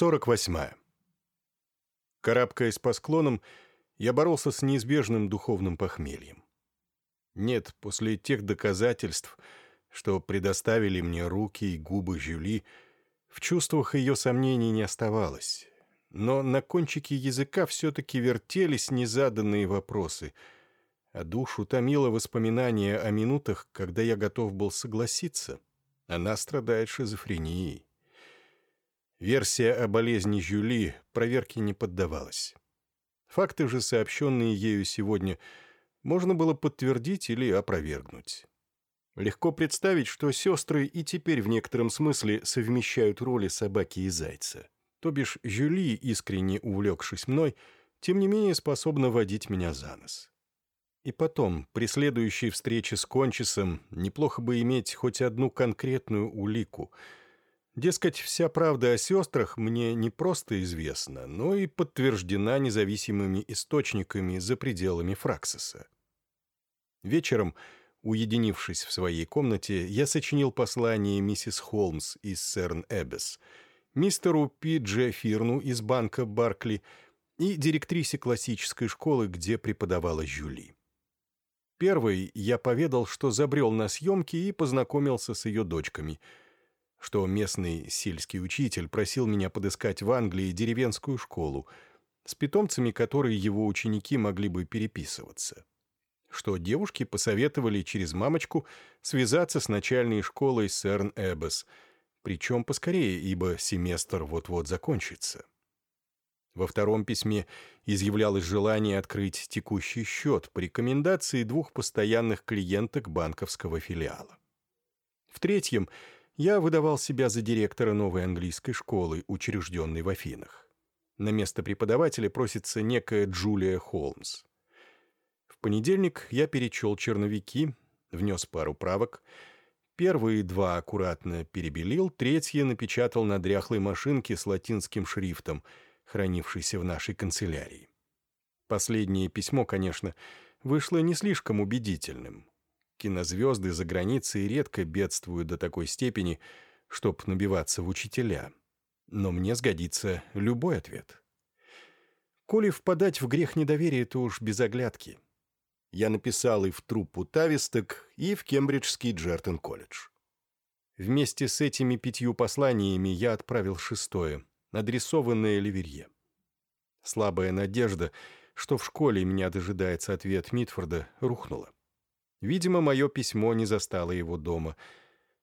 48. Карабкаясь по склонам, я боролся с неизбежным духовным похмельем. Нет, после тех доказательств, что предоставили мне руки и губы Жюли, в чувствах ее сомнений не оставалось. Но на кончике языка все-таки вертелись незаданные вопросы, а душу томило воспоминание о минутах, когда я готов был согласиться. Она страдает шизофренией. Версия о болезни Жюли проверке не поддавалась. Факты же, сообщенные ею сегодня, можно было подтвердить или опровергнуть. Легко представить, что сестры и теперь в некотором смысле совмещают роли собаки и зайца. То бишь Жюли, искренне увлекшись мной, тем не менее способна водить меня за нос. И потом, при следующей встрече с Кончисом, неплохо бы иметь хоть одну конкретную улику — Дескать, вся правда о сестрах мне не просто известна, но и подтверждена независимыми источниками за пределами Фраксиса. Вечером, уединившись в своей комнате, я сочинил послание миссис Холмс из Серн-Эббес, мистеру Пи Дже Фирну из банка Баркли и директрисе классической школы, где преподавала Жюли. Первый я поведал, что забрел на съемки и познакомился с ее дочками — что местный сельский учитель просил меня подыскать в Англии деревенскую школу, с питомцами которой его ученики могли бы переписываться. Что девушки посоветовали через мамочку связаться с начальной школой Серн Эббес, причем поскорее, ибо семестр вот-вот закончится. Во втором письме изъявлялось желание открыть текущий счет по рекомендации двух постоянных клиенток банковского филиала. В третьем — я выдавал себя за директора новой английской школы, учрежденной в Афинах. На место преподавателя просится некая Джулия Холмс. В понедельник я перечел черновики, внес пару правок. Первые два аккуратно перебелил, третье напечатал на дряхлой машинке с латинским шрифтом, хранившейся в нашей канцелярии. Последнее письмо, конечно, вышло не слишком убедительным. Кинозвезды за границей редко бедствуют до такой степени, чтоб набиваться в учителя. Но мне сгодится любой ответ. Коли впадать в грех недоверия, то уж без оглядки. Я написал и в труппу Тависток, и в Кембриджский Джертон-колледж. Вместе с этими пятью посланиями я отправил шестое, адресованное Ливерье. Слабая надежда, что в школе меня дожидается ответ Митфорда, рухнула. Видимо, мое письмо не застало его дома.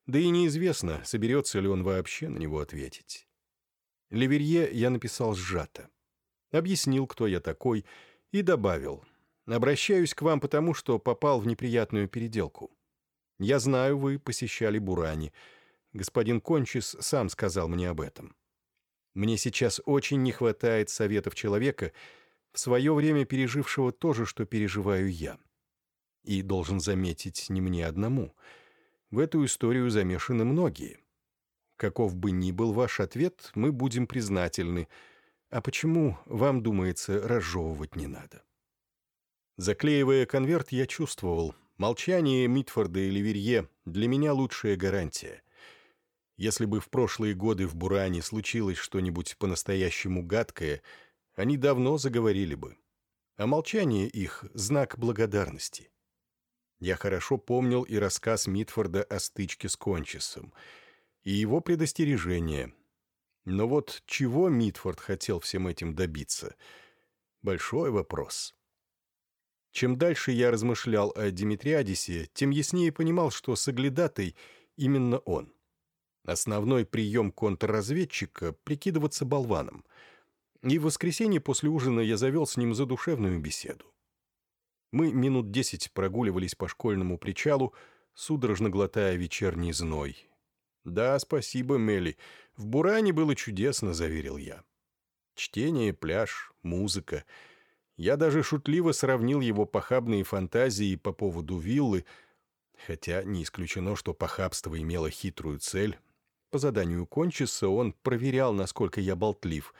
Да и неизвестно, соберется ли он вообще на него ответить. Леверье я написал сжато. Объяснил, кто я такой, и добавил. «Обращаюсь к вам потому, что попал в неприятную переделку. Я знаю, вы посещали Бурани. Господин Кончис сам сказал мне об этом. Мне сейчас очень не хватает советов человека, в свое время пережившего то же, что переживаю я. И, должен заметить, не мне одному. В эту историю замешаны многие. Каков бы ни был ваш ответ, мы будем признательны. А почему, вам думается, разжевывать не надо? Заклеивая конверт, я чувствовал, молчание Митфорда и Ливерье для меня лучшая гарантия. Если бы в прошлые годы в Буране случилось что-нибудь по-настоящему гадкое, они давно заговорили бы. А молчание их — знак благодарности. Я хорошо помнил и рассказ Митфорда о стычке с Кончисом, и его предостережение. Но вот чего Митфорд хотел всем этим добиться? Большой вопрос. Чем дальше я размышлял о Димитриадисе, тем яснее понимал, что соглядатый именно он. Основной прием контрразведчика — прикидываться болваном. И в воскресенье после ужина я завел с ним задушевную беседу. Мы минут десять прогуливались по школьному причалу, судорожно глотая вечерний зной. «Да, спасибо, Мелли. В Буране было чудесно», — заверил я. Чтение, пляж, музыка. Я даже шутливо сравнил его похабные фантазии по поводу виллы, хотя не исключено, что похабство имело хитрую цель. По заданию Кончиса он проверял, насколько я болтлив,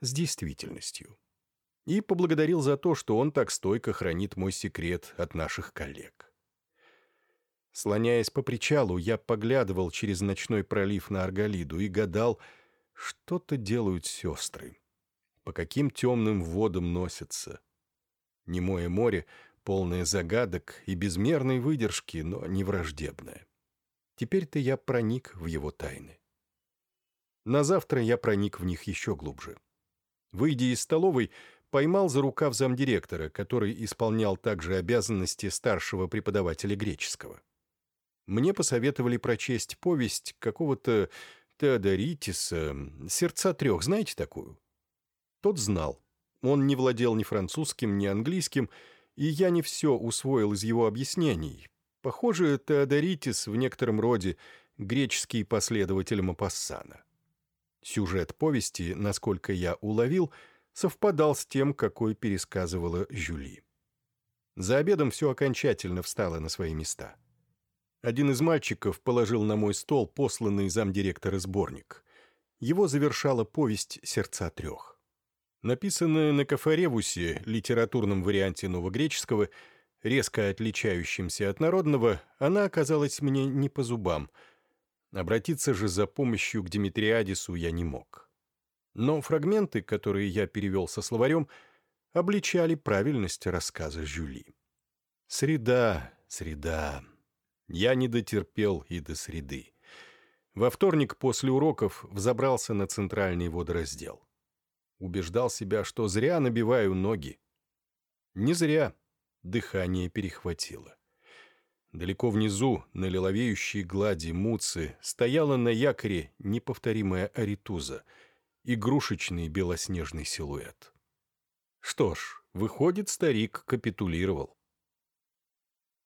с действительностью и поблагодарил за то, что он так стойко хранит мой секрет от наших коллег. Слоняясь по причалу, я поглядывал через ночной пролив на Арголиду и гадал, Что-то делают сестры. По каким темным водам носятся. Немое море, полное загадок и безмерной выдержки, но не враждебное. Теперь-то я проник в его тайны. На завтра я проник в них еще глубже. Выйдя из столовой, поймал за рукав замдиректора, который исполнял также обязанности старшего преподавателя греческого. Мне посоветовали прочесть повесть какого-то Теодоритиса «Сердца трех», знаете такую? Тот знал. Он не владел ни французским, ни английским, и я не все усвоил из его объяснений. Похоже, Теодоритис в некотором роде греческий последователь Мапассана. Сюжет повести, насколько я уловил, совпадал с тем, какой пересказывала Жюли. За обедом все окончательно встало на свои места. Один из мальчиков положил на мой стол посланный замдиректора сборник. Его завершала повесть «Сердца трех». Написанная на Кафаревусе, литературном варианте новогреческого, резко отличающимся от народного, она оказалась мне не по зубам. Обратиться же за помощью к Димитриадису я не мог. Но фрагменты, которые я перевел со словарем, обличали правильность рассказа Жюли. «Среда, среда», я не дотерпел и до среды. Во вторник после уроков взобрался на центральный водораздел. Убеждал себя, что зря набиваю ноги. Не зря. Дыхание перехватило. Далеко внизу, на лиловеющей глади Муцы, стояла на якоре неповторимая аритуза, игрушечный белоснежный силуэт. Что ж, выходит, старик капитулировал.